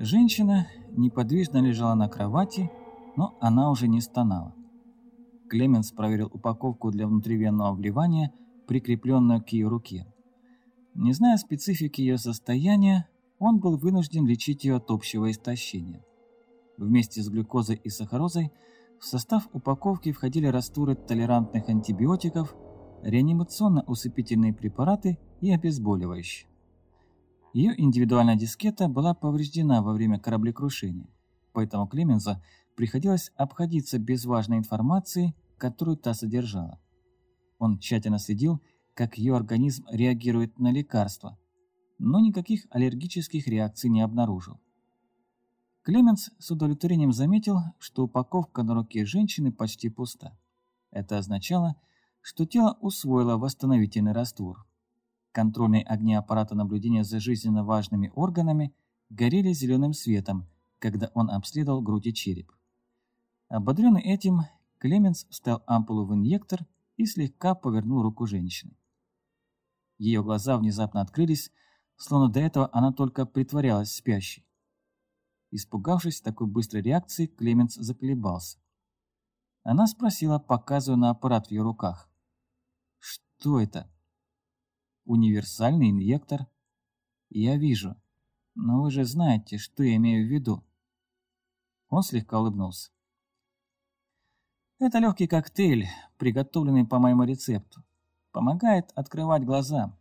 Женщина неподвижно лежала на кровати, но она уже не стонала. Клеменс проверил упаковку для внутривенного вливания, прикрепленную к ее руке. Не зная специфики ее состояния, он был вынужден лечить ее от общего истощения. Вместе с глюкозой и сахарозой в состав упаковки входили растворы толерантных антибиотиков, реанимационно-усыпительные препараты и обезболивающие. Ее индивидуальная дискета была повреждена во время кораблекрушения, поэтому Клеменза приходилось обходиться без важной информации, которую та содержала. Он тщательно следил, как ее организм реагирует на лекарства, но никаких аллергических реакций не обнаружил. Клеменс с удовлетворением заметил, что упаковка на руке женщины почти пуста. Это означало, что тело усвоило восстановительный раствор. Контрольные огни аппарата наблюдения за жизненно важными органами горели зеленым светом, когда он обследовал грудь и череп. Ободренный этим, Клеменс вставил ампулу в инъектор и слегка повернул руку женщины. Ее глаза внезапно открылись, словно до этого она только притворялась спящей. Испугавшись такой быстрой реакции, Клеменс заколебался. Она спросила, показывая на аппарат в ее руках. «Что это?» «Универсальный инъектор?» «Я вижу. Но вы же знаете, что я имею в виду». Он слегка улыбнулся. «Это легкий коктейль, приготовленный по моему рецепту. Помогает открывать глаза.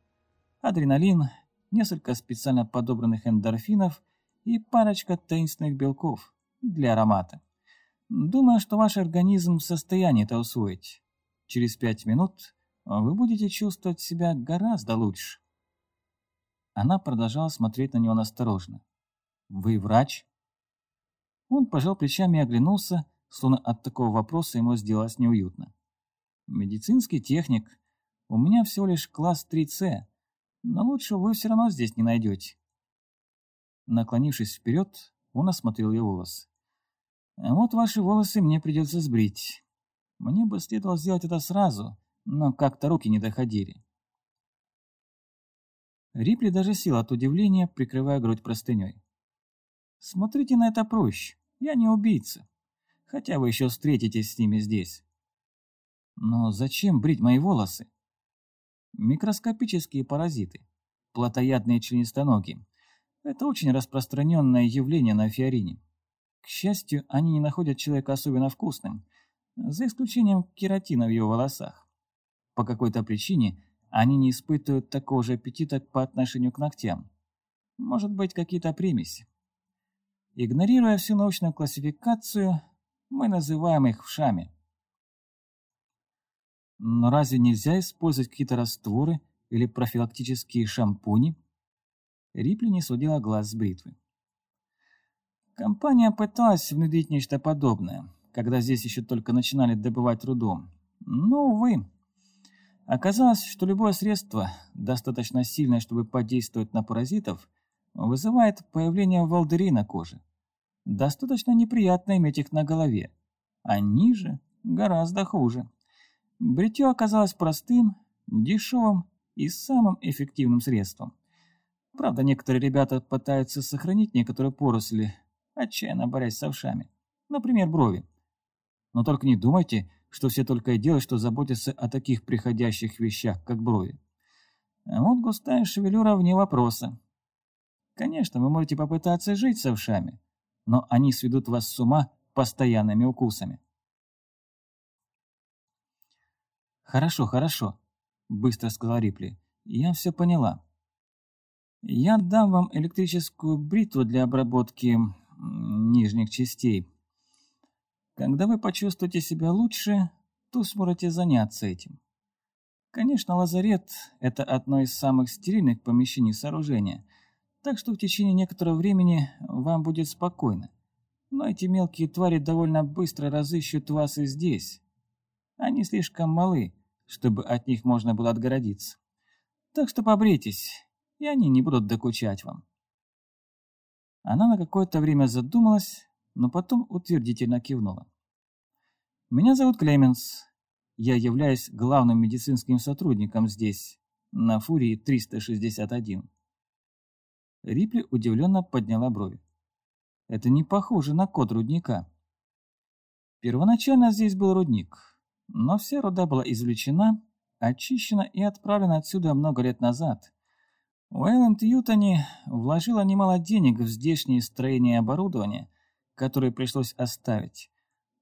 Адреналин, несколько специально подобранных эндорфинов и парочка таинственных белков для аромата. Думаю, что ваш организм в состоянии это усвоить. Через пять минут вы будете чувствовать себя гораздо лучше. Она продолжала смотреть на него настороженно. «Вы врач?» Он пожал плечами и оглянулся, словно от такого вопроса ему сделалось неуютно. «Медицинский техник. У меня всего лишь класс 3С, но лучше вы все равно здесь не найдете. Наклонившись вперед, он осмотрел ее волосы. «А вот ваши волосы мне придется сбрить. Мне бы следовало сделать это сразу, но как-то руки не доходили». Рипли даже сел от удивления, прикрывая грудь простыней. «Смотрите на это проще. Я не убийца. Хотя вы еще встретитесь с ними здесь». «Но зачем брить мои волосы?» Микроскопические паразиты, плотоядные членистоногие. Это очень распространенное явление на Фиорине. К счастью, они не находят человека особенно вкусным, за исключением кератина в его волосах. По какой-то причине они не испытывают такого же аппетита по отношению к ногтям. Может быть, какие-то примеси. Игнорируя всю научную классификацию, мы называем их вшами. Но разве нельзя использовать какие-то растворы или профилактические шампуни? Рипли не судила глаз с бритвы. Компания пыталась внедрить нечто подобное, когда здесь еще только начинали добывать рудом. Но, увы, оказалось, что любое средство, достаточно сильное, чтобы подействовать на паразитов, вызывает появление волдырей на коже. Достаточно неприятно иметь их на голове, а ниже гораздо хуже. Бритье оказалось простым, дешевым и самым эффективным средством. Правда, некоторые ребята пытаются сохранить некоторые поросли, отчаянно борясь с овшами. Например, брови. Но только не думайте, что все только и делают, что заботятся о таких приходящих вещах, как брови. А вот густая шевелюра вне вопроса. Конечно, вы можете попытаться жить с овшами, но они сведут вас с ума постоянными укусами. «Хорошо, хорошо», — быстро сказала Рипли. «Я все поняла. Я дам вам электрическую бритву для обработки нижних частей. Когда вы почувствуете себя лучше, то сможете заняться этим. Конечно, лазарет – это одно из самых стерильных помещений сооружения, так что в течение некоторого времени вам будет спокойно. Но эти мелкие твари довольно быстро разыщут вас и здесь. Они слишком малы, чтобы от них можно было отгородиться. Так что побрейтесь, и они не будут докучать вам. Она на какое-то время задумалась, но потом утвердительно кивнула. «Меня зовут Клеменс. Я являюсь главным медицинским сотрудником здесь, на Фурии 361». Рипли удивленно подняла брови. Это не похоже на код рудника. Первоначально здесь был рудник, но вся руда была извлечена, очищена и отправлена отсюда много лет назад. Уэлленд Ютони вложила немало денег в здешние строения и оборудование, которые пришлось оставить.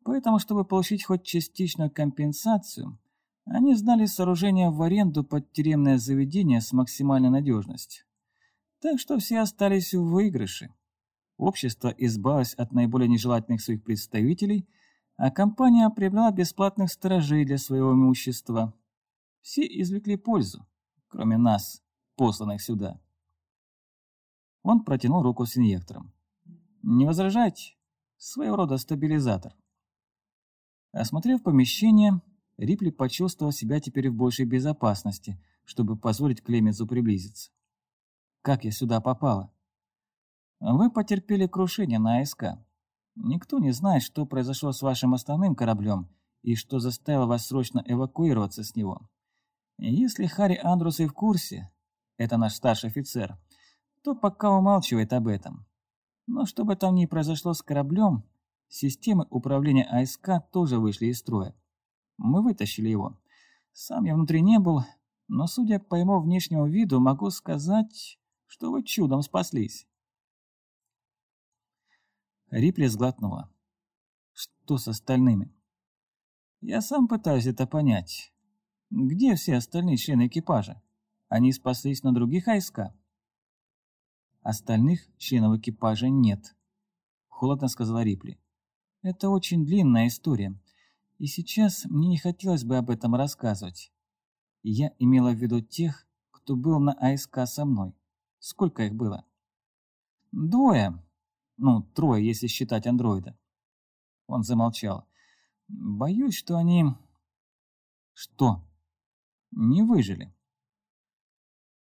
Поэтому, чтобы получить хоть частичную компенсацию, они сдали сооружение в аренду под тюремное заведение с максимальной надежностью. Так что все остались в выигрыше. Общество избавилось от наиболее нежелательных своих представителей, а компания приобрела бесплатных сторожей для своего имущества. Все извлекли пользу, кроме нас, посланных сюда. Он протянул руку с инъектором. «Не возражайте, своего рода стабилизатор». Осмотрев помещение, Рипли почувствовал себя теперь в большей безопасности, чтобы позволить Клеменсу приблизиться. «Как я сюда попала?» «Вы потерпели крушение на АСК. Никто не знает, что произошло с вашим основным кораблем и что заставило вас срочно эвакуироваться с него. Если Харри Андрус и в курсе, это наш старший офицер, то пока умалчивает об этом. Но что бы там ни произошло с кораблем, системы управления АСК тоже вышли из строя. Мы вытащили его. Сам я внутри не был, но, судя по его внешнему виду, могу сказать, что вы чудом спаслись. Рипли сглотнула. Что с остальными? Я сам пытаюсь это понять. Где все остальные члены экипажа? Они спаслись на других АСК? Остальных членов экипажа нет, холодно сказала Рипли. Это очень длинная история, и сейчас мне не хотелось бы об этом рассказывать. Я имела в виду тех, кто был на АСК со мной. Сколько их было? Двое, ну, трое, если считать андроида. Он замолчал. Боюсь, что они... Что? Не выжили.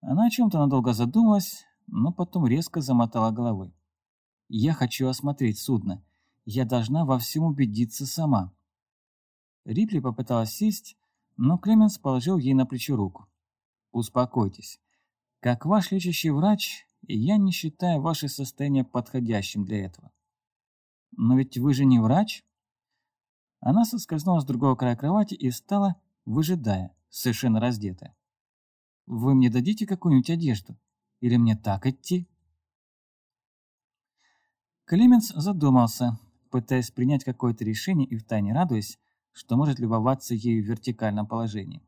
Она о чем-то надолго задумалась, но потом резко замотала головой. «Я хочу осмотреть судно. Я должна во всем убедиться сама». Рипли попыталась сесть, но Клеменс положил ей на плечо руку. «Успокойтесь. Как ваш лечащий врач, я не считаю ваше состояние подходящим для этого. Но ведь вы же не врач? Она соскользнула с другого края кровати и встала, выжидая, совершенно раздетая. Вы мне дадите какую-нибудь одежду? Или мне так идти? Клеменс задумался, пытаясь принять какое-то решение и втайне радуясь, что может любоваться ею в вертикальном положении.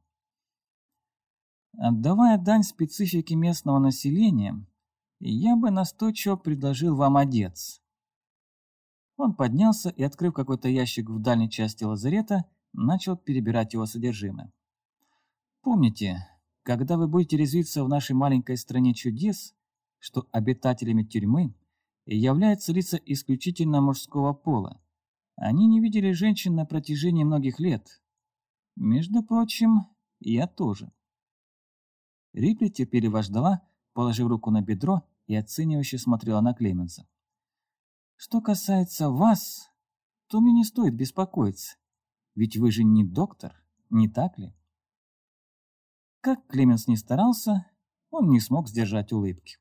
Отдавая дань специфике местного населения, я бы настойчиво предложил вам одеться. Он поднялся и, открыв какой-то ящик в дальней части лазарета, начал перебирать его содержимое. Помните, когда вы будете резвиться в нашей маленькой стране чудес, что обитателями тюрьмы являются лица исключительно мужского пола. Они не видели женщин на протяжении многих лет. Между прочим, я тоже. Рипли терпеливо ждала, положив руку на бедро и оценивающе смотрела на Клеменса. «Что касается вас, то мне не стоит беспокоиться, ведь вы же не доктор, не так ли?» Как Клеменс не старался, он не смог сдержать улыбки.